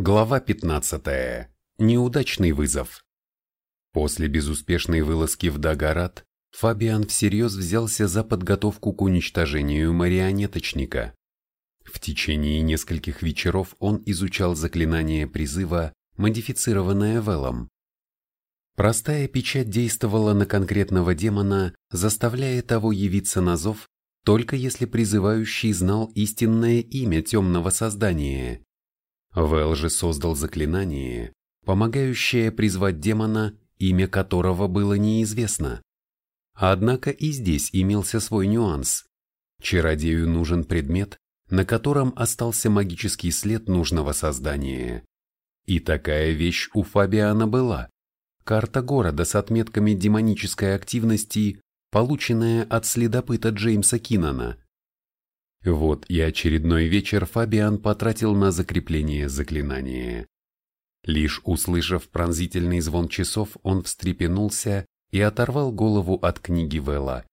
Глава 15. Неудачный вызов. После безуспешной вылазки в Дагорат Фабиан всерьез взялся за подготовку к уничтожению марионеточника. В течение нескольких вечеров он изучал заклинание призыва, модифицированное Велом. Простая печать действовала на конкретного демона, заставляя того явиться на зов, только если призывающий знал истинное имя темного создания. Вэл же создал заклинание, помогающее призвать демона, имя которого было неизвестно. Однако и здесь имелся свой нюанс. Чародею нужен предмет, на котором остался магический след нужного создания. И такая вещь у Фабиана была. Карта города с отметками демонической активности, полученная от следопыта Джеймса Киннона. Вот и очередной вечер Фабиан потратил на закрепление заклинания. Лишь услышав пронзительный звон часов, он встрепенулся и оторвал голову от книги Вэлла.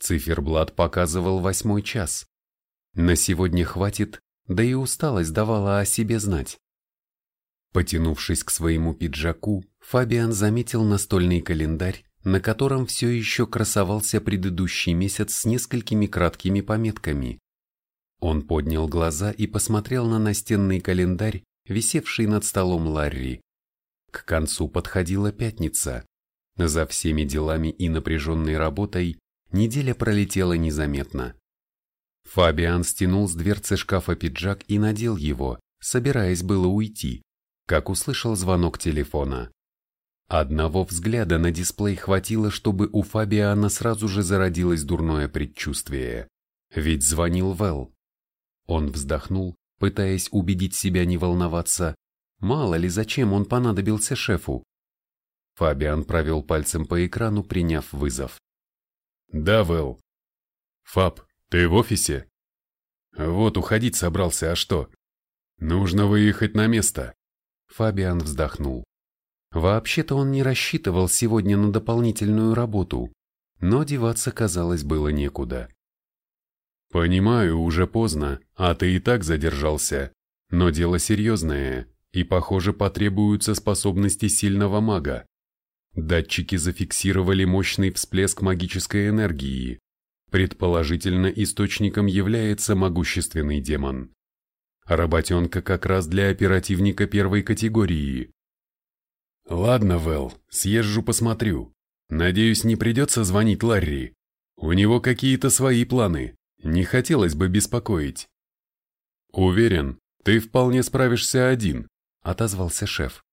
Циферблат показывал восьмой час. На сегодня хватит, да и усталость давала о себе знать. Потянувшись к своему пиджаку, Фабиан заметил настольный календарь, на котором все еще красовался предыдущий месяц с несколькими краткими пометками. Он поднял глаза и посмотрел на настенный календарь, висевший над столом Ларри. К концу подходила пятница. За всеми делами и напряженной работой неделя пролетела незаметно. Фабиан стянул с дверцы шкафа пиджак и надел его, собираясь было уйти, как услышал звонок телефона. Одного взгляда на дисплей хватило, чтобы у Фабиана сразу же зародилось дурное предчувствие. Ведь звонил Вэл. Он вздохнул, пытаясь убедить себя не волноваться. Мало ли зачем он понадобился шефу. Фабиан провел пальцем по экрану, приняв вызов. «Да, Вэл». «Фаб, ты в офисе?» «Вот уходить собрался, а что?» «Нужно выехать на место». Фабиан вздохнул. Вообще-то он не рассчитывал сегодня на дополнительную работу, но деваться, казалось, было некуда. «Понимаю, уже поздно, а ты и так задержался. Но дело серьезное, и, похоже, потребуются способности сильного мага. Датчики зафиксировали мощный всплеск магической энергии. Предположительно, источником является могущественный демон. Работенка как раз для оперативника первой категории. Ладно, Вэл, съезжу посмотрю. Надеюсь, не придется звонить Ларри. У него какие-то свои планы. Не хотелось бы беспокоить. Уверен, ты вполне справишься один, отозвался шеф.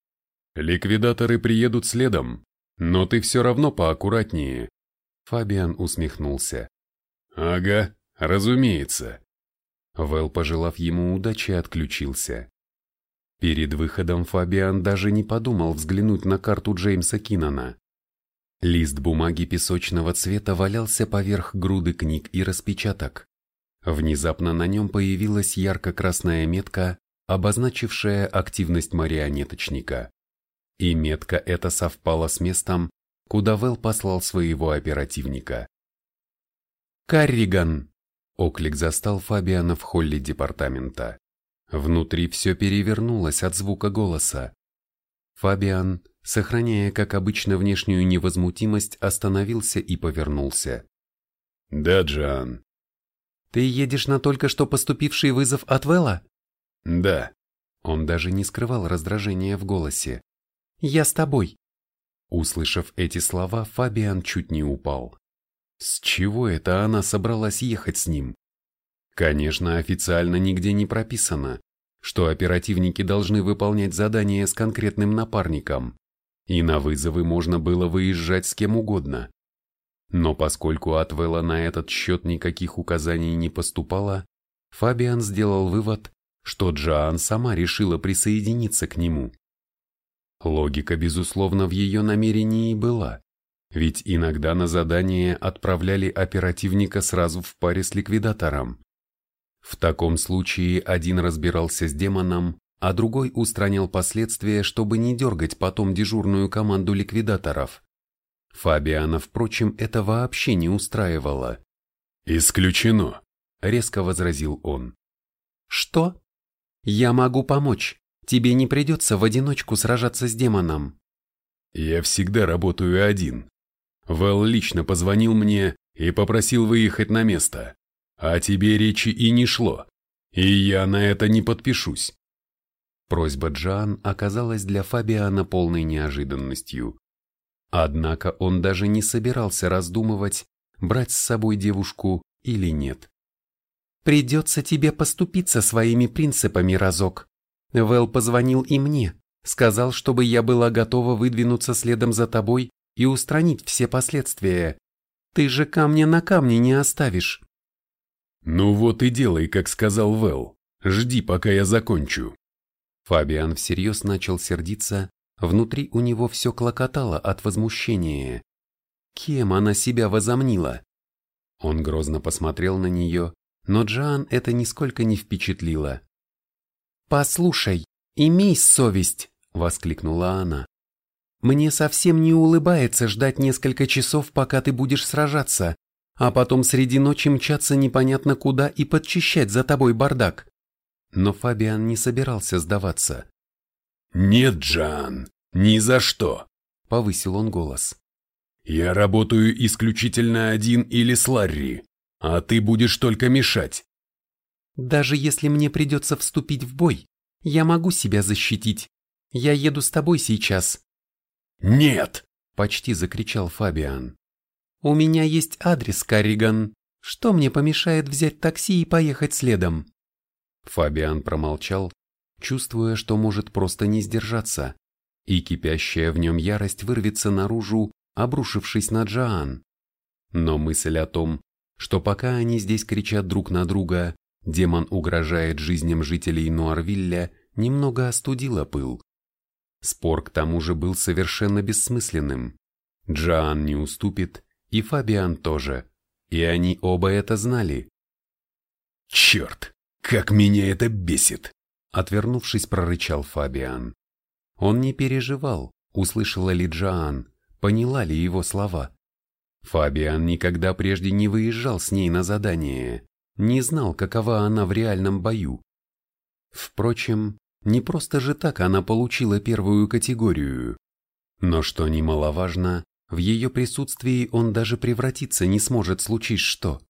Ликвидаторы приедут следом, но ты все равно поаккуратнее. Фабиан усмехнулся. Ага, разумеется. Вэл, пожелав ему удачи, отключился. Перед выходом Фабиан даже не подумал взглянуть на карту Джеймса Киннона. Лист бумаги песочного цвета валялся поверх груды книг и распечаток. Внезапно на нем появилась ярко-красная метка, обозначившая активность марионеточника. И метка эта совпала с местом, куда Вэл послал своего оперативника. «Карриган!» – оклик застал Фабиана в холле департамента. Внутри все перевернулось от звука голоса. Фабиан, сохраняя, как обычно, внешнюю невозмутимость, остановился и повернулся. «Да, Джан». «Ты едешь на только что поступивший вызов от Вэлла?» «Да». Он даже не скрывал раздражения в голосе. «Я с тобой». Услышав эти слова, Фабиан чуть не упал. С чего это она собралась ехать с ним? Конечно, официально нигде не прописано, что оперативники должны выполнять задания с конкретным напарником, и на вызовы можно было выезжать с кем угодно. Но поскольку от Вэлла на этот счет никаких указаний не поступало, Фабиан сделал вывод, что Джоан сама решила присоединиться к нему. Логика, безусловно, в ее намерении была, ведь иногда на задание отправляли оперативника сразу в паре с ликвидатором. В таком случае один разбирался с демоном, а другой устранял последствия, чтобы не дергать потом дежурную команду ликвидаторов. Фабиана, впрочем, это вообще не устраивало. «Исключено», — резко возразил он. «Что? Я могу помочь. Тебе не придется в одиночку сражаться с демоном. Я всегда работаю один. Вэл лично позвонил мне и попросил выехать на место. А тебе речи и не шло. И я на это не подпишусь. Просьба Джан оказалась для Фабиана полной неожиданностью. Однако он даже не собирался раздумывать, брать с собой девушку или нет. «Придется тебе поступиться своими принципами разок. Вэл позвонил и мне, сказал, чтобы я была готова выдвинуться следом за тобой и устранить все последствия. Ты же камня на камне не оставишь». «Ну вот и делай, как сказал Вэл. Жди, пока я закончу». Фабиан всерьез начал сердиться, внутри у него все клокотало от возмущения. Кем она себя возомнила? Он грозно посмотрел на нее, но Джоан это нисколько не впечатлило. «Послушай, имей совесть!» — воскликнула она. «Мне совсем не улыбается ждать несколько часов, пока ты будешь сражаться, а потом среди ночи мчаться непонятно куда и подчищать за тобой бардак». Но Фабиан не собирался сдаваться. «Нет, Джан, ни за что!» — повысил он голос. «Я работаю исключительно один или с Ларри, а ты будешь только мешать». «Даже если мне придется вступить в бой, я могу себя защитить. Я еду с тобой сейчас». «Нет!» — почти закричал Фабиан. «У меня есть адрес, Карриган. Что мне помешает взять такси и поехать следом?» Фабиан промолчал, чувствуя, что может просто не сдержаться, и кипящая в нем ярость вырвется наружу, обрушившись на Джоан. Но мысль о том, что пока они здесь кричат друг на друга, демон угрожает жизням жителей Нуарвилля, немного остудила пыл. Спор к тому же был совершенно бессмысленным. Джоан не уступит, и Фабиан тоже, и они оба это знали. «Черт, как меня это бесит!» Отвернувшись, прорычал Фабиан. Он не переживал, услышала ли Джоан, поняла ли его слова. Фабиан никогда прежде не выезжал с ней на задание, не знал, какова она в реальном бою. Впрочем, не просто же так она получила первую категорию. Но что немаловажно, в ее присутствии он даже превратиться не сможет случись что.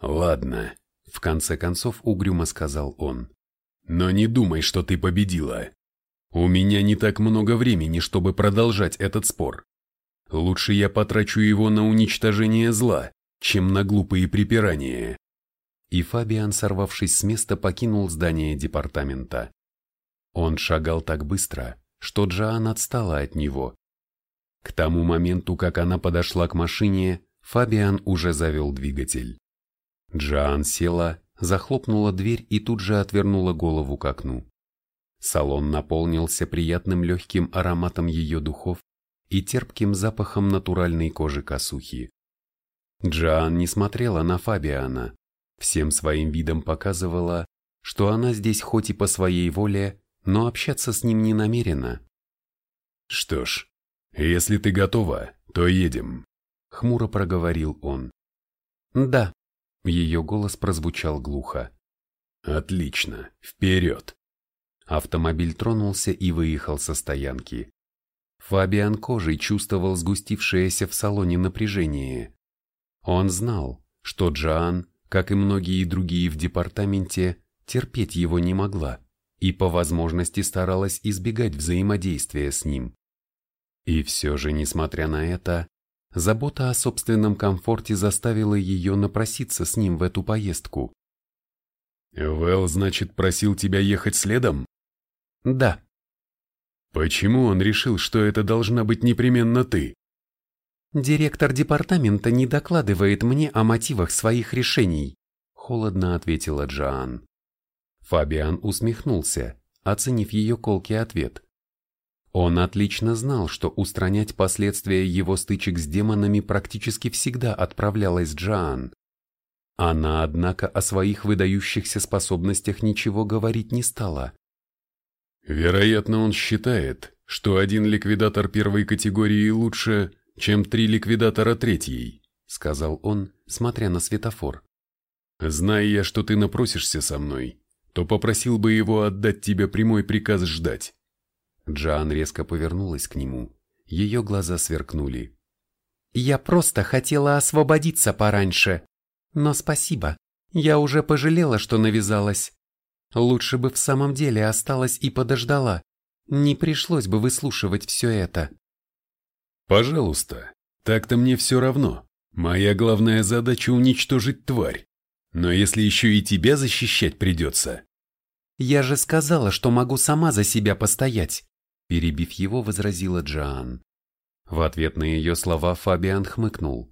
«Ладно», — в конце концов угрюмо сказал он. «Но не думай, что ты победила. У меня не так много времени, чтобы продолжать этот спор. Лучше я потрачу его на уничтожение зла, чем на глупые припирания. И Фабиан, сорвавшись с места, покинул здание департамента. Он шагал так быстро, что Джоан отстала от него. К тому моменту, как она подошла к машине, Фабиан уже завел двигатель. Джоан села, захлопнула дверь и тут же отвернула голову к окну. Салон наполнился приятным легким ароматом ее духов и терпким запахом натуральной кожи косухи. Джоан не смотрела на Фабиана, всем своим видом показывала, что она здесь хоть и по своей воле, но общаться с ним не намерена. «Что ж, если ты готова, то едем», — хмуро проговорил он. «Да», — ее голос прозвучал глухо. «Отлично, вперед!» Автомобиль тронулся и выехал со стоянки. Фабиан кожей чувствовал сгустившееся в салоне напряжение. Он знал, что Джоан, как и многие другие в департаменте, терпеть его не могла и по возможности старалась избегать взаимодействия с ним. И все же, несмотря на это, забота о собственном комфорте заставила ее напроситься с ним в эту поездку. «Вэл, значит, просил тебя ехать следом?» Да. Почему он решил, что это должна быть непременно ты? Директор департамента не докладывает мне о мотивах своих решений, холодно ответила Джоан. Фабиан усмехнулся, оценив ее колкий ответ. Он отлично знал, что устранять последствия его стычек с демонами практически всегда отправлялась Джоан. Она, однако, о своих выдающихся способностях ничего говорить не стала. Вероятно, он считает, что один ликвидатор первой категории лучше, чем три ликвидатора третьей, сказал он, смотря на светофор. Зная я, что ты напросишься со мной, то попросил бы его отдать тебе прямой приказ ждать. Джоан резко повернулась к нему. Ее глаза сверкнули. «Я просто хотела освободиться пораньше. Но спасибо. Я уже пожалела, что навязалась. Лучше бы в самом деле осталась и подождала. Не пришлось бы выслушивать все это». «Пожалуйста. Так-то мне все равно. Моя главная задача уничтожить тварь. Но если еще и тебя защищать придется...» «Я же сказала, что могу сама за себя постоять», перебив его, возразила Джоан. В ответ на ее слова Фабиан хмыкнул.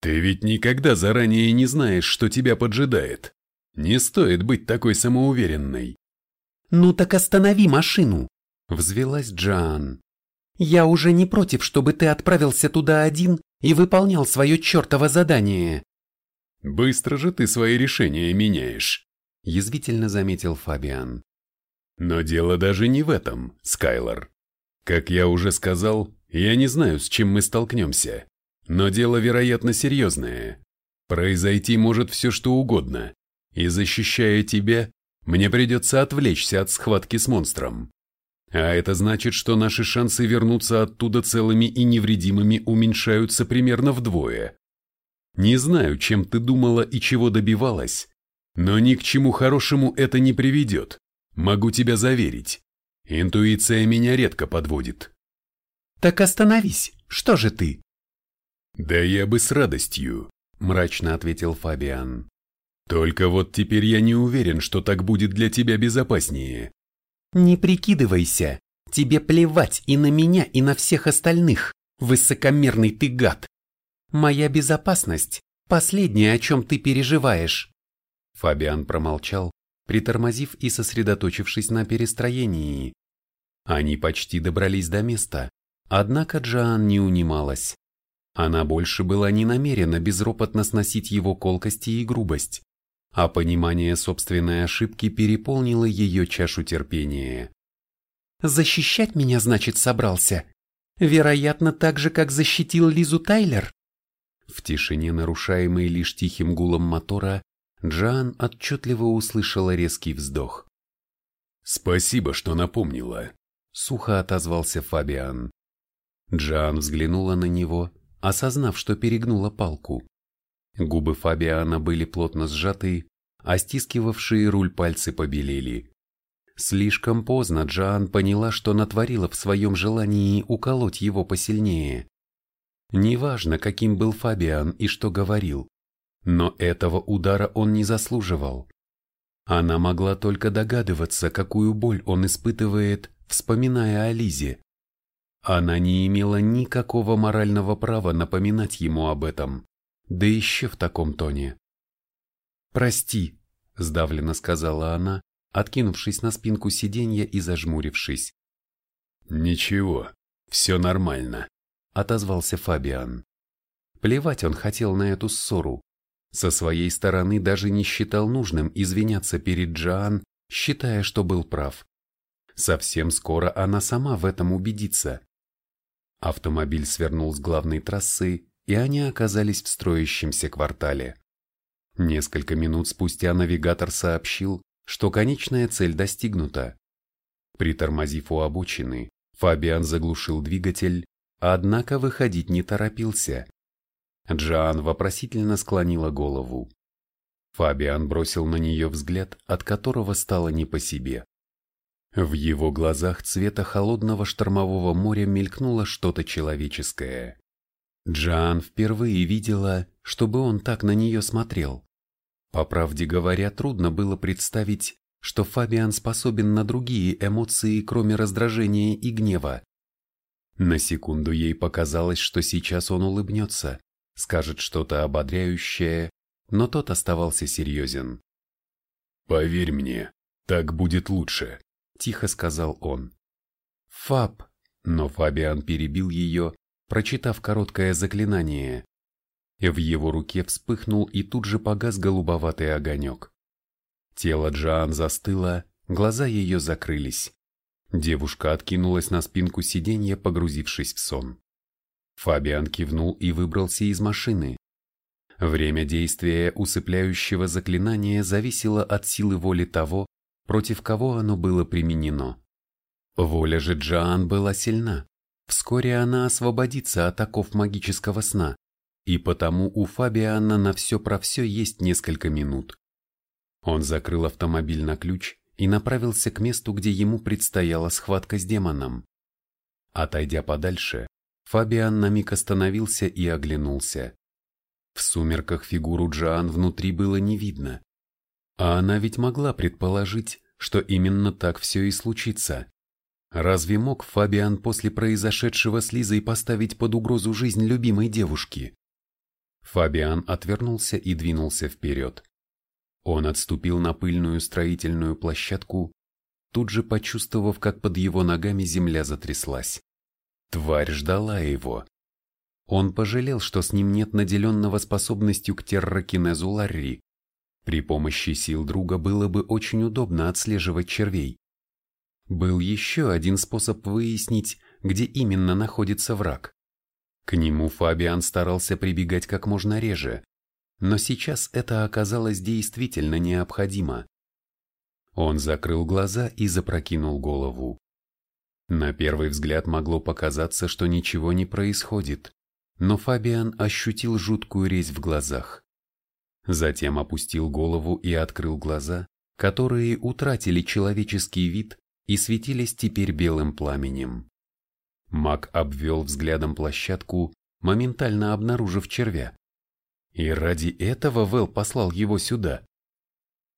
«Ты ведь никогда заранее не знаешь, что тебя поджидает. Не стоит быть такой самоуверенной». «Ну так останови машину!» – взвелась Джоан. «Я уже не против, чтобы ты отправился туда один и выполнял свое чертово задание». «Быстро же ты свои решения меняешь», – язвительно заметил Фабиан. «Но дело даже не в этом, Скайлор. Как я уже сказал, я не знаю, с чем мы столкнемся, но дело, вероятно, серьезное. Произойти может все что угодно, и защищая тебя, мне придется отвлечься от схватки с монстром. А это значит, что наши шансы вернуться оттуда целыми и невредимыми уменьшаются примерно вдвое. Не знаю, чем ты думала и чего добивалась, но ни к чему хорошему это не приведет, могу тебя заверить. Интуиция меня редко подводит. Так остановись, что же ты? Да я бы с радостью, мрачно ответил Фабиан. Только вот теперь я не уверен, что так будет для тебя безопаснее. Не прикидывайся, тебе плевать и на меня, и на всех остальных, высокомерный ты гад. Моя безопасность – последнее, о чем ты переживаешь. Фабиан промолчал, притормозив и сосредоточившись на перестроении. Они почти добрались до места, однако Джоан не унималась. Она больше была не намерена безропотно сносить его колкости и грубость, а понимание собственной ошибки переполнило ее чашу терпения. «Защищать меня, значит, собрался? Вероятно, так же, как защитил Лизу Тайлер?» В тишине, нарушаемой лишь тихим гулом мотора, Джан отчетливо услышала резкий вздох. «Спасибо, что напомнила», — сухо отозвался Фабиан. Джан взглянула на него, осознав, что перегнула палку. Губы Фабиана были плотно сжаты, а стискивавшие руль пальцы побелели. Слишком поздно Джан поняла, что натворила в своем желании уколоть его посильнее. Неважно, каким был Фабиан и что говорил, но этого удара он не заслуживал. Она могла только догадываться, какую боль он испытывает, вспоминая о Лизе. Она не имела никакого морального права напоминать ему об этом, да еще в таком тоне. «Прости», — сдавленно сказала она, откинувшись на спинку сиденья и зажмурившись. «Ничего, все нормально», отозвался Фабиан. Плевать он хотел на эту ссору. Со своей стороны даже не считал нужным извиняться перед Джоан, считая, что был прав. Совсем скоро она сама в этом убедится. Автомобиль свернул с главной трассы, и они оказались в строящемся квартале. Несколько минут спустя навигатор сообщил, что конечная цель достигнута. Притормозив у обочины, Фабиан заглушил двигатель Однако выходить не торопился. Джоан вопросительно склонила голову. Фабиан бросил на нее взгляд, от которого стало не по себе. В его глазах цвета холодного штормового моря мелькнуло что-то человеческое. Джоан впервые видела, чтобы он так на нее смотрел. По правде говоря, трудно было представить, что Фабиан способен на другие эмоции, кроме раздражения и гнева. На секунду ей показалось, что сейчас он улыбнется, скажет что-то ободряющее, но тот оставался серьезен. «Поверь мне, так будет лучше», — тихо сказал он. «Фаб», но Фабиан перебил ее, прочитав короткое заклинание. В его руке вспыхнул и тут же погас голубоватый огонек. Тело Джоан застыло, глаза ее закрылись. Девушка откинулась на спинку сиденья, погрузившись в сон. Фабиан кивнул и выбрался из машины. Время действия усыпляющего заклинания зависело от силы воли того, против кого оно было применено. Воля же Джоан была сильна. Вскоре она освободится от оков магического сна, и потому у Фабиана на все про все есть несколько минут. Он закрыл автомобиль на ключ и направился к месту, где ему предстояла схватка с демоном. Отойдя подальше, Фабиан на миг остановился и оглянулся. В сумерках фигуру Джоан внутри было не видно. А она ведь могла предположить, что именно так все и случится. Разве мог Фабиан после произошедшего с Лизой поставить под угрозу жизнь любимой девушки? Фабиан отвернулся и двинулся вперед. Он отступил на пыльную строительную площадку, тут же почувствовав, как под его ногами земля затряслась. Тварь ждала его. Он пожалел, что с ним нет наделенного способностью к терракинезу Ларри. При помощи сил друга было бы очень удобно отслеживать червей. Был еще один способ выяснить, где именно находится враг. К нему Фабиан старался прибегать как можно реже, но сейчас это оказалось действительно необходимо. Он закрыл глаза и запрокинул голову. На первый взгляд могло показаться, что ничего не происходит но Фабиан ощутил жуткую резь в глазах. Затем опустил голову и открыл глаза, которые утратили человеческий вид и светились теперь белым пламенем. Маг обвел взглядом площадку, моментально обнаружив червя. И ради этого Вэл послал его сюда.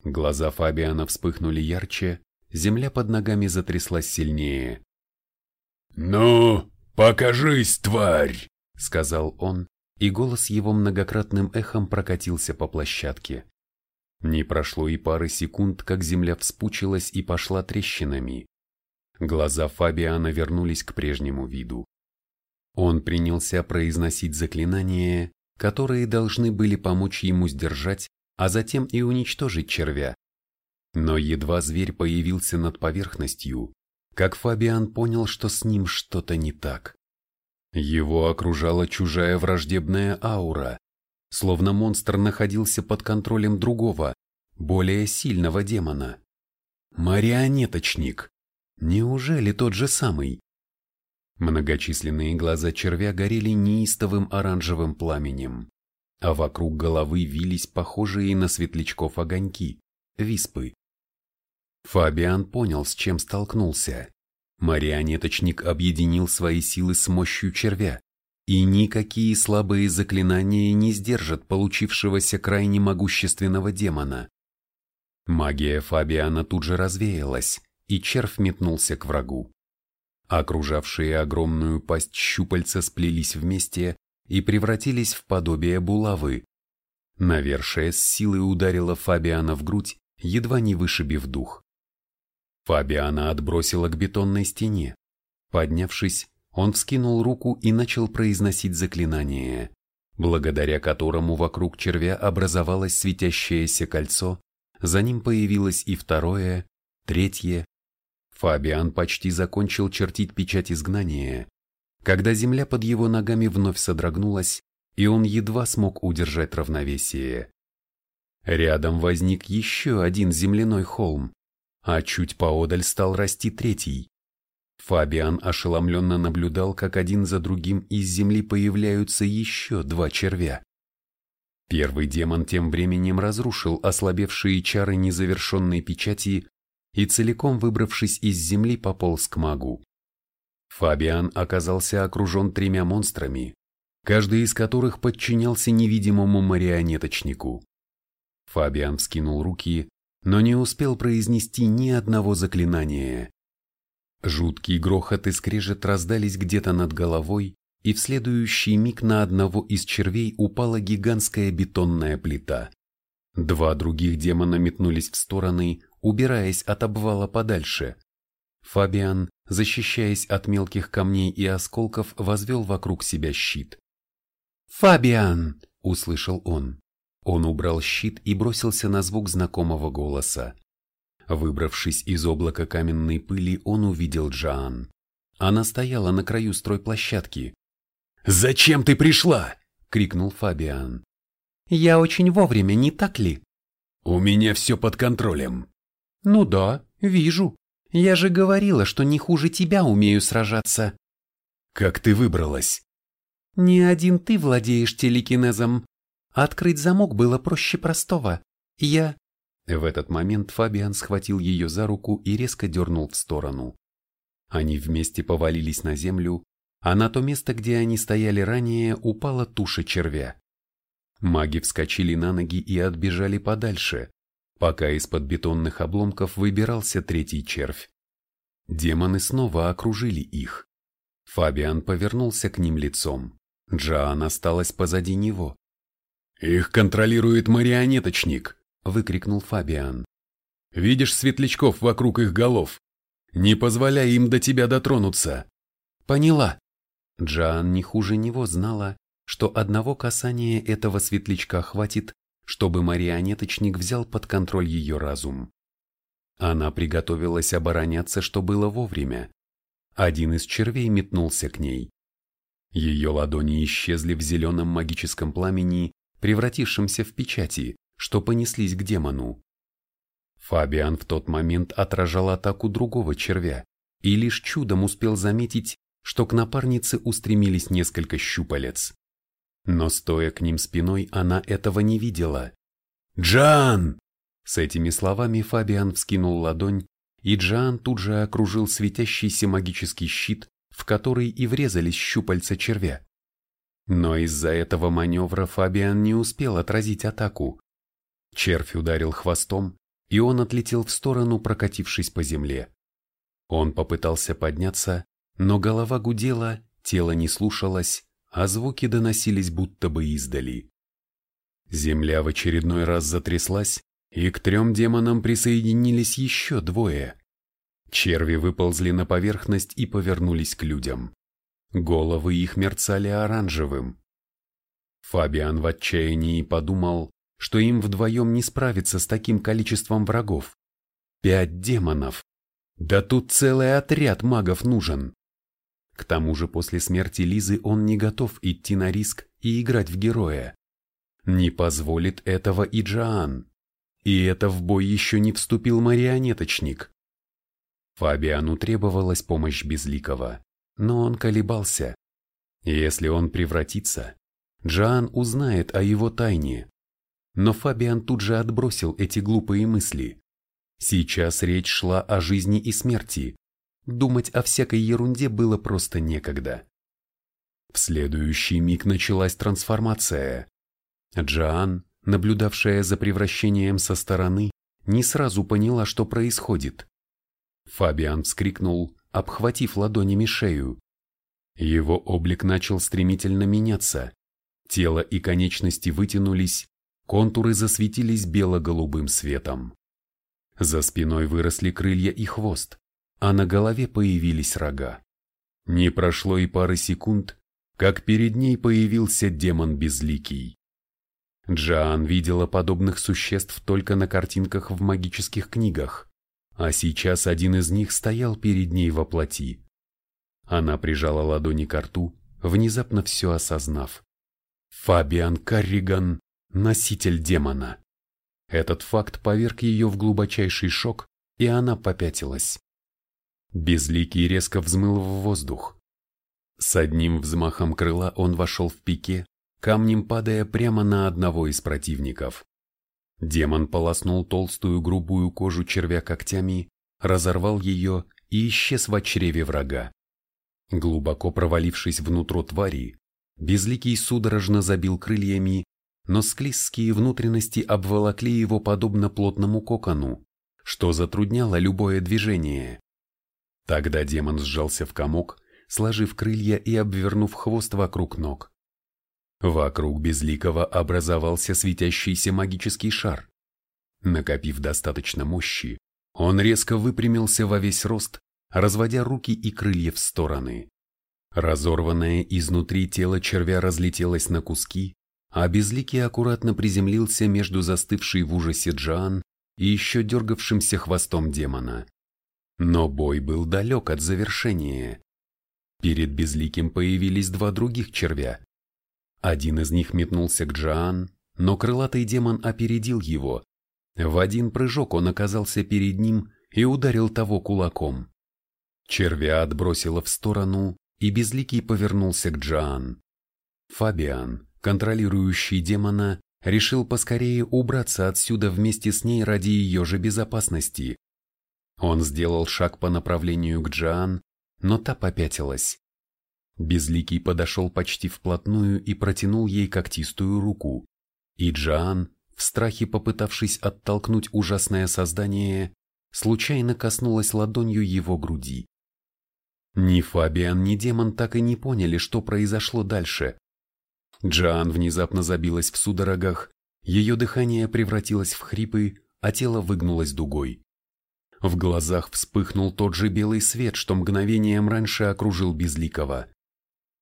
Глаза Фабиана вспыхнули ярче, земля под ногами затряслась сильнее. «Ну, покажись, тварь!» сказал он, и голос его многократным эхом прокатился по площадке. Не прошло и пары секунд, как земля вспучилась и пошла трещинами. Глаза Фабиана вернулись к прежнему виду. Он принялся произносить заклинания, которые должны были помочь ему сдержать, а затем и уничтожить червя. Но едва зверь появился над поверхностью, как Фабиан понял, что с ним что-то не так. Его окружала чужая враждебная аура, словно монстр находился под контролем другого, более сильного демона. Марионеточник. Неужели тот же самый? Многочисленные глаза червя горели неистовым оранжевым пламенем, а вокруг головы вились похожие на светлячков огоньки, виспы. Фабиан понял, с чем столкнулся. Марионеточник объединил свои силы с мощью червя, и никакие слабые заклинания не сдержат получившегося крайне могущественного демона. Магия Фабиана тут же развеялась, и червь метнулся к врагу. Окружавшие огромную пасть щупальца сплелись вместе и превратились в подобие булавы. Навершие с силой ударила Фабиана в грудь, едва не вышибив дух. Фабиана отбросила к бетонной стене. Поднявшись, он вскинул руку и начал произносить заклинание, благодаря которому вокруг червя образовалось светящееся кольцо, за ним появилось и второе, третье. Фабиан почти закончил чертить печать изгнания, когда земля под его ногами вновь содрогнулась, и он едва смог удержать равновесие. Рядом возник еще один земляной холм, а чуть поодаль стал расти третий. Фабиан ошеломленно наблюдал, как один за другим из земли появляются еще два червя. Первый демон тем временем разрушил ослабевшие чары незавершенной печати и целиком выбравшись из земли пополз к магу. Фабиан оказался окружен тремя монстрами, каждый из которых подчинялся невидимому марионеточнику. Фабиан вскинул руки, но не успел произнести ни одного заклинания. Жуткий грохот и скрежет раздались где-то над головой, и в следующий миг на одного из червей упала гигантская бетонная плита. Два других демона метнулись в стороны, убираясь от обвала подальше. Фабиан, защищаясь от мелких камней и осколков, возвел вокруг себя щит. «Фабиан!» — услышал он. Он убрал щит и бросился на звук знакомого голоса. Выбравшись из облака каменной пыли, он увидел Джоан. Она стояла на краю стройплощадки. «Зачем ты пришла?» — крикнул Фабиан. Я очень вовремя, не так ли? У меня все под контролем. Ну да, вижу. Я же говорила, что не хуже тебя умею сражаться. Как ты выбралась? Не один ты владеешь телекинезом. Открыть замок было проще простого. Я... В этот момент Фабиан схватил ее за руку и резко дернул в сторону. Они вместе повалились на землю, а на то место, где они стояли ранее, упала туша червя. Маги вскочили на ноги и отбежали подальше, пока из-под бетонных обломков выбирался третий червь. Демоны снова окружили их. Фабиан повернулся к ним лицом. Джоан осталась позади него. «Их контролирует марионеточник!» — выкрикнул Фабиан. «Видишь светлячков вокруг их голов? Не позволяй им до тебя дотронуться!» «Поняла!» Джоан не хуже него знала, что одного касания этого светлячка хватит, чтобы марионеточник взял под контроль ее разум. Она приготовилась обороняться, что было вовремя. Один из червей метнулся к ней. Ее ладони исчезли в зеленом магическом пламени, превратившемся в печати, что понеслись к демону. Фабиан в тот момент отражал атаку другого червя и лишь чудом успел заметить, что к напарнице устремились несколько щупалец. Но стоя к ним спиной, она этого не видела. «Джан!» С этими словами Фабиан вскинул ладонь, и Джан тут же окружил светящийся магический щит, в который и врезались щупальца червя. Но из-за этого маневра Фабиан не успел отразить атаку. Червь ударил хвостом, и он отлетел в сторону, прокатившись по земле. Он попытался подняться, но голова гудела, тело не слушалось, а звуки доносились будто бы издали. Земля в очередной раз затряслась, и к трем демонам присоединились еще двое. Черви выползли на поверхность и повернулись к людям. Головы их мерцали оранжевым. Фабиан в отчаянии подумал, что им вдвоем не справиться с таким количеством врагов. Пять демонов. Да тут целый отряд магов нужен. К тому же после смерти Лизы он не готов идти на риск и играть в героя. Не позволит этого и Джоан. И это в бой еще не вступил марионеточник. Фабиану требовалась помощь Безликого, но он колебался. Если он превратится, Джоан узнает о его тайне. Но Фабиан тут же отбросил эти глупые мысли. Сейчас речь шла о жизни и смерти, Думать о всякой ерунде было просто некогда. В следующий миг началась трансформация. Джоан, наблюдавшая за превращением со стороны, не сразу поняла, что происходит. Фабиан вскрикнул, обхватив ладонями шею. Его облик начал стремительно меняться. Тело и конечности вытянулись, контуры засветились бело-голубым светом. За спиной выросли крылья и хвост а на голове появились рога. Не прошло и пары секунд, как перед ней появился демон безликий. Джоан видела подобных существ только на картинках в магических книгах, а сейчас один из них стоял перед ней во плоти. Она прижала ладони к рту, внезапно все осознав. Фабиан Карриган – носитель демона. Этот факт поверг ее в глубочайший шок, и она попятилась. Безликий резко взмыл в воздух. С одним взмахом крыла он вошел в пике, камнем падая прямо на одного из противников. Демон полоснул толстую грубую кожу червя когтями, разорвал ее и исчез в чреве врага. Глубоко провалившись внутрь твари, Безликий судорожно забил крыльями, но склизкие внутренности обволокли его подобно плотному кокону, что затрудняло любое движение. Тогда демон сжался в комок, сложив крылья и обвернув хвост вокруг ног. Вокруг Безликого образовался светящийся магический шар. Накопив достаточно мощи, он резко выпрямился во весь рост, разводя руки и крылья в стороны. Разорванное изнутри тело червя разлетелось на куски, а Безликий аккуратно приземлился между застывшей в ужасе Джоан и еще дергавшимся хвостом демона. Но бой был далек от завершения. Перед Безликим появились два других червя. Один из них метнулся к Джоан, но крылатый демон опередил его. В один прыжок он оказался перед ним и ударил того кулаком. Червя отбросило в сторону, и Безликий повернулся к Джоан. Фабиан, контролирующий демона, решил поскорее убраться отсюда вместе с ней ради ее же безопасности. Он сделал шаг по направлению к Джоан, но та попятилась. Безликий подошел почти вплотную и протянул ей когтистую руку, и Джоан, в страхе попытавшись оттолкнуть ужасное создание, случайно коснулась ладонью его груди. Ни Фабиан, ни демон так и не поняли, что произошло дальше. Джоан внезапно забилась в судорогах, ее дыхание превратилось в хрипы, а тело выгнулось дугой. В глазах вспыхнул тот же белый свет, что мгновением раньше окружил Безликого.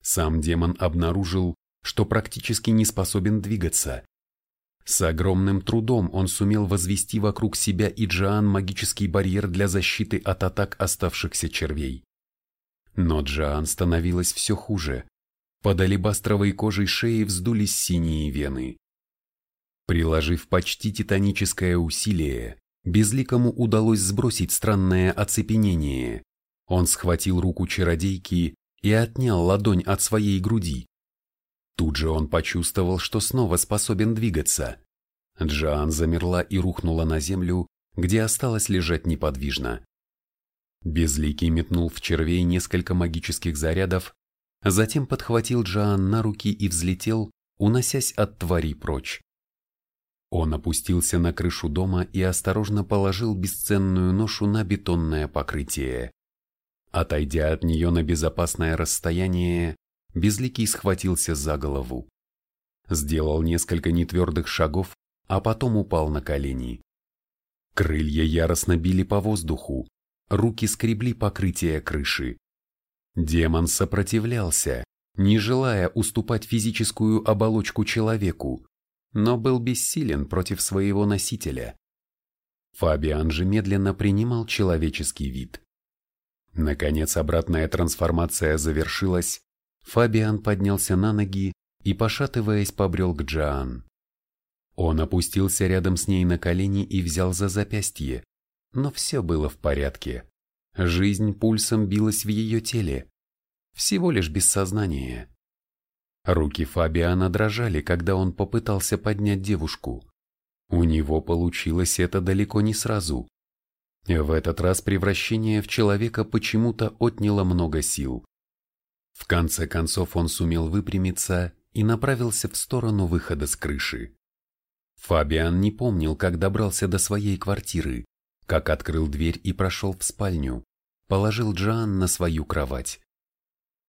Сам демон обнаружил, что практически не способен двигаться. С огромным трудом он сумел возвести вокруг себя и Джоан магический барьер для защиты от атак оставшихся червей. Но Джоан становилось все хуже. Под алебастровой кожей шеи вздулись синие вены. Приложив почти титаническое усилие, Безликому удалось сбросить странное оцепенение. Он схватил руку чародейки и отнял ладонь от своей груди. Тут же он почувствовал, что снова способен двигаться. Джоан замерла и рухнула на землю, где осталась лежать неподвижно. Безликий метнул в червей несколько магических зарядов, затем подхватил Джоан на руки и взлетел, уносясь от твари прочь. Он опустился на крышу дома и осторожно положил бесценную ношу на бетонное покрытие. Отойдя от нее на безопасное расстояние, Безликий схватился за голову. Сделал несколько нетвердых шагов, а потом упал на колени. Крылья яростно били по воздуху, руки скребли покрытие крыши. Демон сопротивлялся, не желая уступать физическую оболочку человеку, но был бессилен против своего носителя. Фабиан же медленно принимал человеческий вид. Наконец обратная трансформация завершилась, Фабиан поднялся на ноги и, пошатываясь, побрел к Джоан. Он опустился рядом с ней на колени и взял за запястье, но все было в порядке. Жизнь пульсом билась в ее теле. Всего лишь без сознания. Руки Фабиана дрожали, когда он попытался поднять девушку. У него получилось это далеко не сразу. В этот раз превращение в человека почему-то отняло много сил. В конце концов он сумел выпрямиться и направился в сторону выхода с крыши. Фабиан не помнил, как добрался до своей квартиры, как открыл дверь и прошел в спальню, положил Джоан на свою кровать.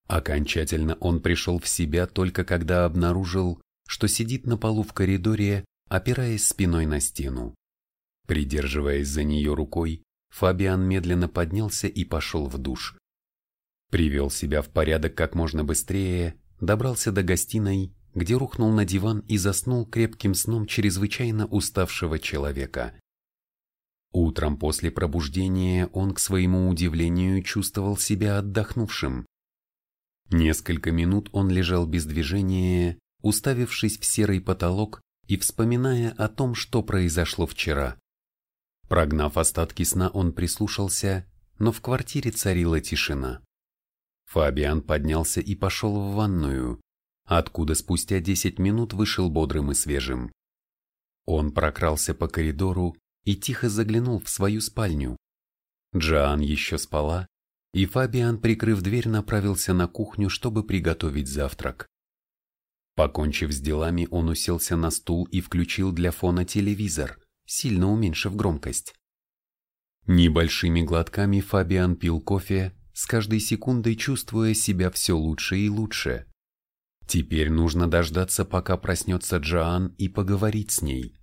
Окончательно он пришел в себя только когда обнаружил, что сидит на полу в коридоре, опираясь спиной на стену. Придерживаясь за нее рукой, Фабиан медленно поднялся и пошел в душ. Привел себя в порядок как можно быстрее, добрался до гостиной, где рухнул на диван и заснул крепким сном чрезвычайно уставшего человека. Утром после пробуждения он, к своему удивлению, чувствовал себя отдохнувшим. Несколько минут он лежал без движения, уставившись в серый потолок и вспоминая о том, что произошло вчера. Прогнав остатки сна, он прислушался, но в квартире царила тишина. Фабиан поднялся и пошел в ванную, откуда спустя десять минут вышел бодрым и свежим. Он прокрался по коридору и тихо заглянул в свою спальню. Джоан еще спала, и Фабиан, прикрыв дверь, направился на кухню, чтобы приготовить завтрак. Покончив с делами, он уселся на стул и включил для фона телевизор, сильно уменьшив громкость. Небольшими глотками Фабиан пил кофе, с каждой секундой чувствуя себя все лучше и лучше. Теперь нужно дождаться, пока проснется Джоан и поговорить с ней.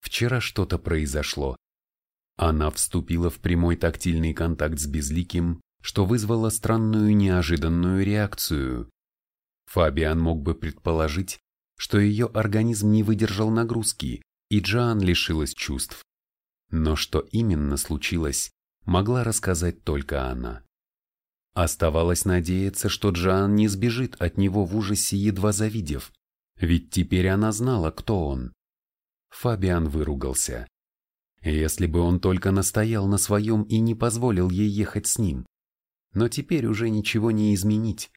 Вчера что-то произошло. Она вступила в прямой тактильный контакт с Безликим, что вызвало странную неожиданную реакцию. Фабиан мог бы предположить, что ее организм не выдержал нагрузки, и Джоан лишилась чувств. Но что именно случилось, могла рассказать только она. Оставалось надеяться, что Джоан не сбежит от него в ужасе, едва завидев, Ведь теперь она знала, кто он. Фабиан выругался. Если бы он только настоял на своем и не позволил ей ехать с ним. Но теперь уже ничего не изменить.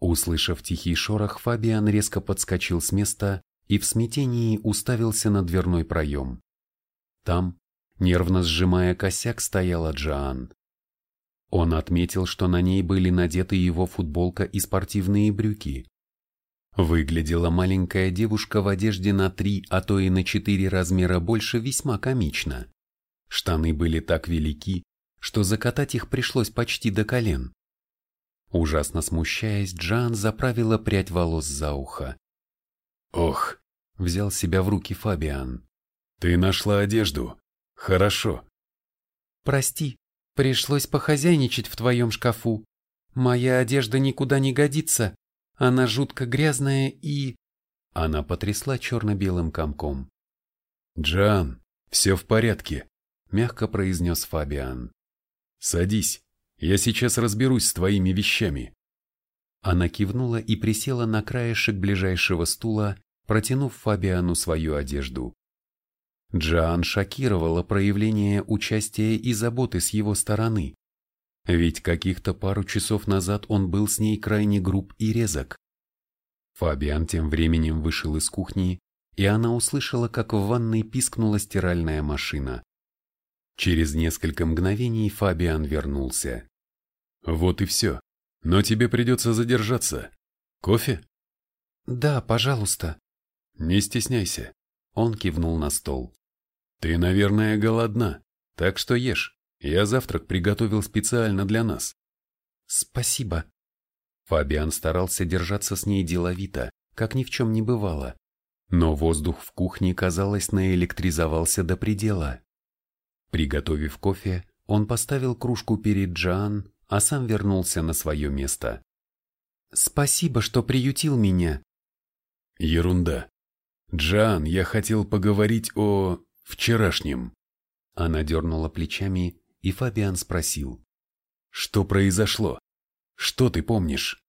Услышав тихий шорох, Фабиан резко подскочил с места и в смятении уставился на дверной проем. Там, нервно сжимая косяк, стояла Джоан. Он отметил, что на ней были надеты его футболка и спортивные брюки. Выглядела маленькая девушка в одежде на три, а то и на четыре размера больше весьма комично. Штаны были так велики, что закатать их пришлось почти до колен. Ужасно смущаясь, Джан заправила прядь волос за ухо. «Ох!» — взял себя в руки Фабиан. «Ты нашла одежду. Хорошо». «Прости, пришлось похозяйничать в твоем шкафу. Моя одежда никуда не годится. Она жутко грязная и...» Она потрясла черно-белым комком. «Джан, все в порядке», — мягко произнес Фабиан. «Садись, я сейчас разберусь с твоими вещами». Она кивнула и присела на краешек ближайшего стула, протянув Фабиану свою одежду. Джоан шокировала проявление участия и заботы с его стороны. Ведь каких-то пару часов назад он был с ней крайне груб и резок. Фабиан тем временем вышел из кухни, и она услышала, как в ванной пискнула стиральная машина. Через несколько мгновений Фабиан вернулся. «Вот и все. Но тебе придется задержаться. Кофе?» «Да, пожалуйста». «Не стесняйся». Он кивнул на стол. «Ты, наверное, голодна, так что ешь. Я завтрак приготовил специально для нас. Спасибо. Фабиан старался держаться с ней деловито, как ни в чем не бывало. Но воздух в кухне, казалось, наэлектризовался до предела. Приготовив кофе, он поставил кружку перед Джан, а сам вернулся на свое место. «Спасибо, что приютил меня». «Ерунда. Джан, я хотел поговорить о... вчерашнем». Она дернула плечами и Фабиан спросил. «Что произошло? Что ты помнишь?»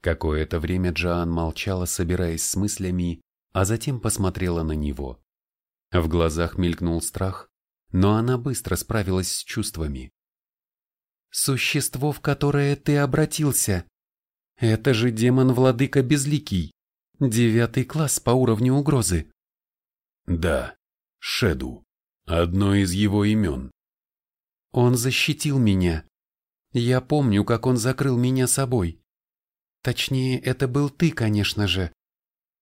Какое-то время Джоан молчала, собираясь с мыслями, а затем посмотрела на него. В глазах мелькнул страх, но она быстро справилась с чувствами. «Существо, в которое ты обратился. Это же демон-владыка Безликий, девятый класс по уровню угрозы». «Да, Шеду, одно из его имен. Он защитил меня. Я помню, как он закрыл меня собой. Точнее, это был ты, конечно же.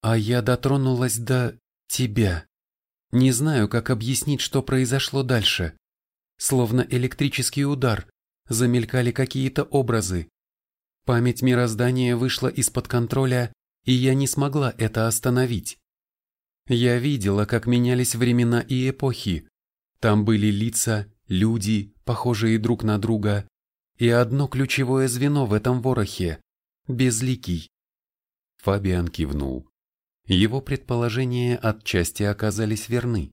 А я дотронулась до тебя. Не знаю, как объяснить, что произошло дальше. Словно электрический удар, замелькали какие-то образы. Память мироздания вышла из-под контроля, и я не смогла это остановить. Я видела, как менялись времена и эпохи. Там были лица, люди, похожие друг на друга, и одно ключевое звено в этом ворохе – безликий. Фабиан кивнул. Его предположения отчасти оказались верны.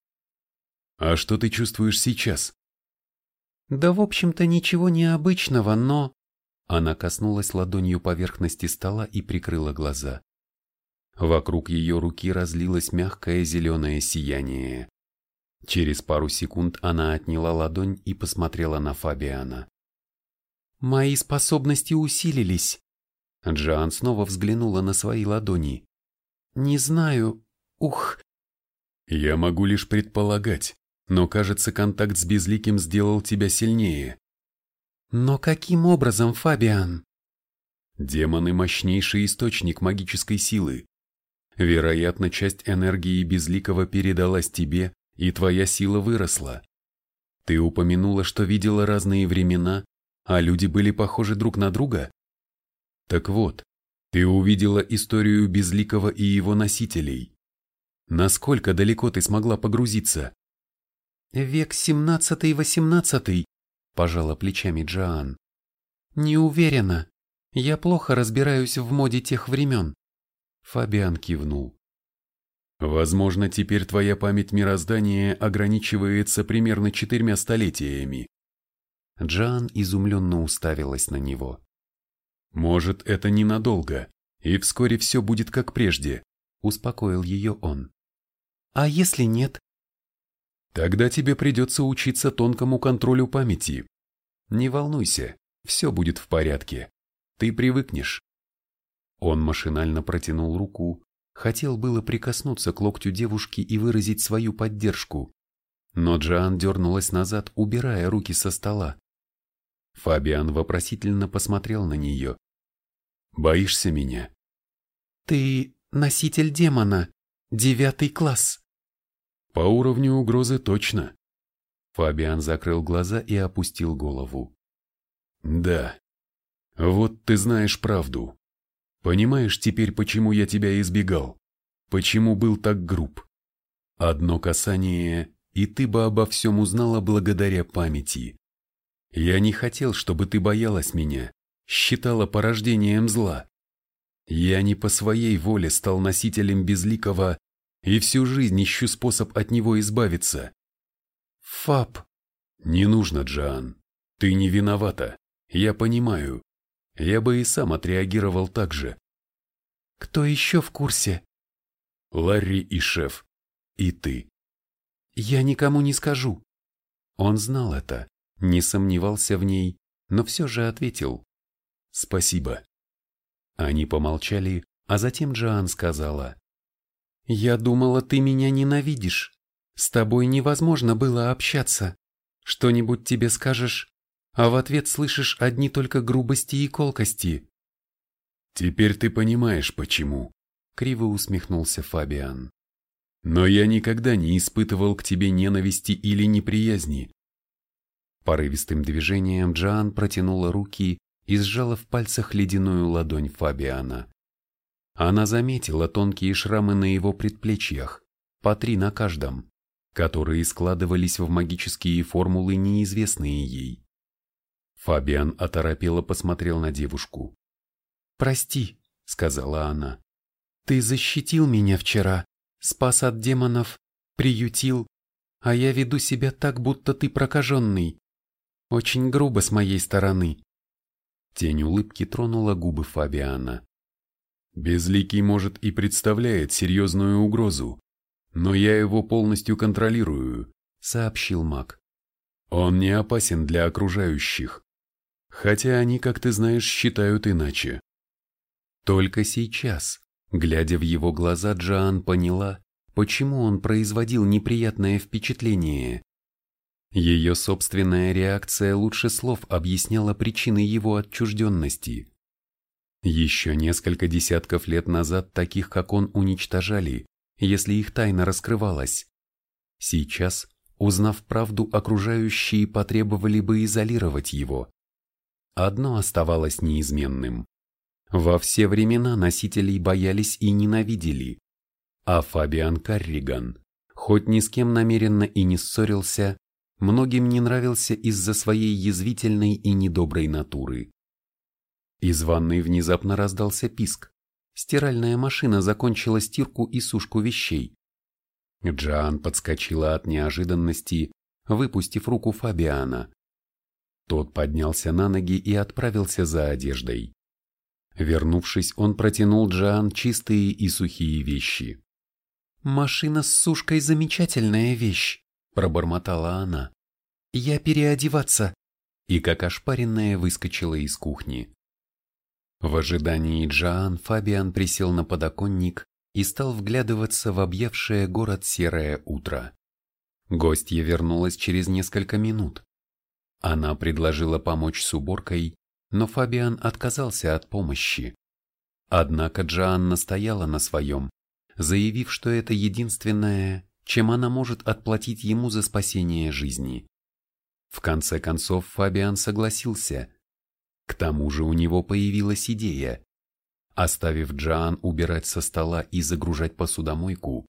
«А что ты чувствуешь сейчас?» «Да, в общем-то, ничего необычного, но...» Она коснулась ладонью поверхности стола и прикрыла глаза. Вокруг ее руки разлилось мягкое зеленое сияние. Через пару секунд она отняла ладонь и посмотрела на Фабиана. «Мои способности усилились». Джоан снова взглянула на свои ладони. «Не знаю. Ух». «Я могу лишь предполагать, но кажется, контакт с Безликим сделал тебя сильнее». «Но каким образом, Фабиан?» Демоны – мощнейший источник магической силы. Вероятно, часть энергии Безликого передалась тебе, и твоя сила выросла. Ты упомянула, что видела разные времена, а люди были похожи друг на друга? Так вот, ты увидела историю Безликого и его носителей. Насколько далеко ты смогла погрузиться? Век семнадцатый-восемнадцатый, пожала плечами Джоан. Не уверена. Я плохо разбираюсь в моде тех времен. Фабиан кивнул. Возможно, теперь твоя память мироздания ограничивается примерно четырьмя столетиями. Джан изумленно уставилась на него. Может, это ненадолго, И вскоре все будет как прежде, успокоил ее он. А если нет? Тогда тебе придется учиться тонкому контролю памяти. Не волнуйся, все будет в порядке. Ты привыкнешь. Он машинально протянул руку, хотел было прикоснуться к локтю девушки и выразить свою поддержку. Но Джоан дернулась назад, убирая руки со стола. Фабиан вопросительно посмотрел на нее. «Боишься меня?» «Ты носитель демона, девятый класс». По уровню угрозы точно. Фабиан закрыл глаза и опустил голову. Да. Вот ты знаешь правду. Понимаешь теперь, почему я тебя избегал? Почему был так груб? Одно касание, и ты бы обо всем узнала благодаря памяти. Я не хотел, чтобы ты боялась меня, считала порождением зла. Я не по своей воле стал носителем безликого и всю жизнь ищу способ от него избавиться. Фаб. Не нужно, Джоан. Ты не виновата. Я понимаю. Я бы и сам отреагировал так же. Кто еще в курсе? Ларри и шеф. И ты. Я никому не скажу. Он знал это, не сомневался в ней, но все же ответил. Спасибо. Они помолчали, а затем Джоан сказала. «Я думала, ты меня ненавидишь. С тобой невозможно было общаться. Что-нибудь тебе скажешь, а в ответ слышишь одни только грубости и колкости». «Теперь ты понимаешь, почему», — криво усмехнулся Фабиан. «Но я никогда не испытывал к тебе ненависти или неприязни». Порывистым движением Джоан протянула руки и сжала в пальцах ледяную ладонь Фабиана. Она заметила тонкие шрамы на его предплечьях, по три на каждом, которые складывались в магические формулы, неизвестные ей. Фабиан оторопело посмотрел на девушку. «Прости», — сказала она. «Ты защитил меня вчера, спас от демонов, приютил, а я веду себя так, будто ты прокаженный. Очень грубо с моей стороны». Тень улыбки тронула губы Фабиана. Безликий, может, и представляет серьезную угрозу, но я его полностью контролирую, сообщил маг. Он не опасен для окружающих, хотя они, как ты знаешь, считают иначе. Только сейчас, глядя в его глаза, Джоан поняла, почему он производил неприятное впечатление. Ее собственная реакция лучше слов объясняла причины его отчужденности. Еще несколько десятков лет назад таких, как он, уничтожали, если их тайна раскрывалась. Сейчас, узнав правду, окружающие потребовали бы изолировать его. Одно оставалось неизменным. Во все времена носителей боялись и ненавидели. А Фабиан Карриган, хоть ни с кем намеренно и не ссорился, многим не нравился из-за своей язвительной и недоброй натуры. Из ванной внезапно раздался писк. Стиральная машина закончила стирку и сушку вещей. Джоан подскочила от неожиданности, выпустив руку Фабиана. Тот поднялся на ноги и отправился за одеждой. Вернувшись, он протянул Джоан чистые и сухие вещи. «Машина с сушкой – замечательная вещь», – пробормотала она. «Я переодеваться». И как ошпаренная выскочила из кухни. В ожидании Джоан Фабиан присел на подоконник и стал вглядываться в объявшее город серое утро. Гостья вернулась через несколько минут. Она предложила помочь с уборкой, но Фабиан отказался от помощи. Однако Джоан настояла на своем, заявив, что это единственное, чем она может отплатить ему за спасение жизни. В конце концов Фабиан согласился, к тому же у него появилась идея. Оставив Джоан убирать со стола и загружать посудомойку,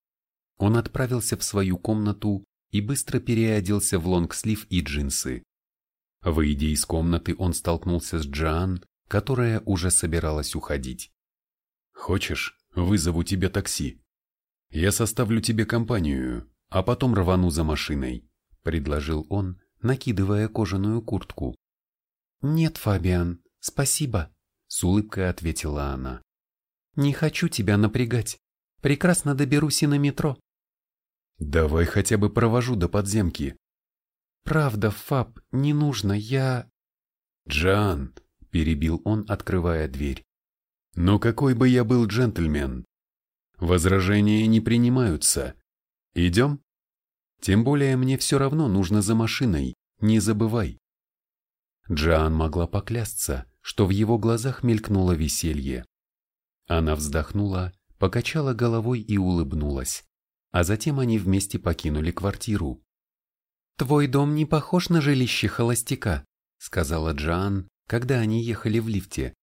он отправился в свою комнату и быстро переоделся в лонгслив и джинсы. Выйдя из комнаты, он столкнулся с Джоан, которая уже собиралась уходить. «Хочешь, вызову тебе такси? Я составлю тебе компанию, а потом рвану за машиной», — предложил он, накидывая кожаную куртку. «Нет, Фабиан, спасибо», — с улыбкой ответила она. Не хочу тебя напрягать. Прекрасно доберусь и на метро. Давай хотя бы провожу до подземки. Правда, Фаб, не нужно, я... Джан, перебил он, открывая дверь. Но какой бы я был джентльмен? Возражения не принимаются. Идем? Тем более мне все равно нужно за машиной, не забывай. Джан могла поклясться, что в его глазах мелькнуло веселье. Она вздохнула, покачала головой и улыбнулась, а затем они вместе покинули квартиру. «Твой дом не похож на жилище холостяка», сказала Джан, когда они ехали в лифте.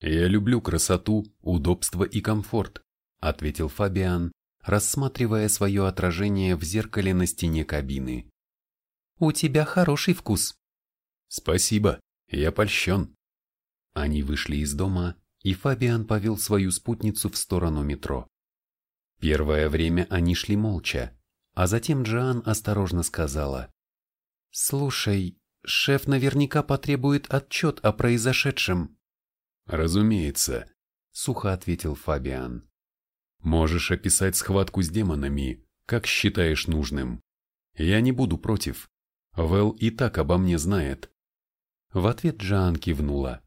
«Я люблю красоту, удобство и комфорт», ответил Фабиан, рассматривая свое отражение в зеркале на стене кабины. «У тебя хороший вкус». «Спасибо, я польщен». Они вышли из дома, и Фабиан повел свою спутницу в сторону метро. Первое время они шли молча, а затем Джоан осторожно сказала. «Слушай, шеф наверняка потребует отчет о произошедшем». «Разумеется», — сухо ответил Фабиан. «Можешь описать схватку с демонами, как считаешь нужным. Я не буду против. Вэл и так обо мне знает». В ответ Джоан кивнула.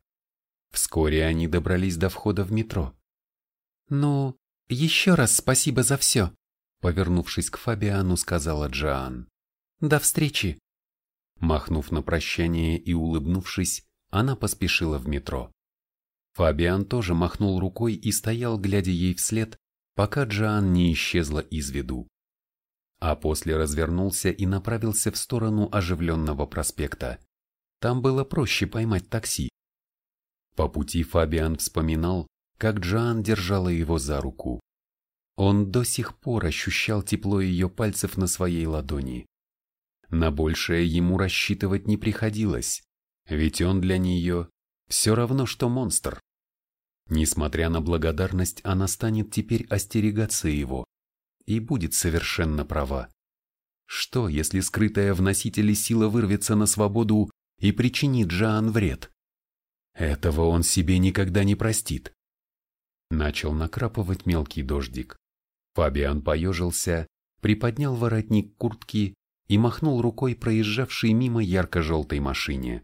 Вскоре они добрались до входа в метро. «Ну, еще раз спасибо за все», — повернувшись к Фабиану, сказала Джоан. «До встречи». Махнув на прощание и улыбнувшись, она поспешила в метро. Фабиан тоже махнул рукой и стоял, глядя ей вслед, пока Джоан не исчезла из виду. А после развернулся и направился в сторону оживленного проспекта. Там было проще поймать такси. По пути Фабиан вспоминал, как Джоан держала его за руку. Он до сих пор ощущал тепло ее пальцев на своей ладони. На большее ему рассчитывать не приходилось, ведь он для нее все равно, что монстр. Несмотря на благодарность, она станет теперь остерегаться его и будет совершенно права. Что, если скрытая в носителе сила вырвется на свободу и причинит Джоан вред? Этого он себе никогда не простит. Начал накрапывать мелкий дождик. Фабиан поежился, приподнял воротник куртки и махнул рукой проезжавшей мимо ярко-желтой машине.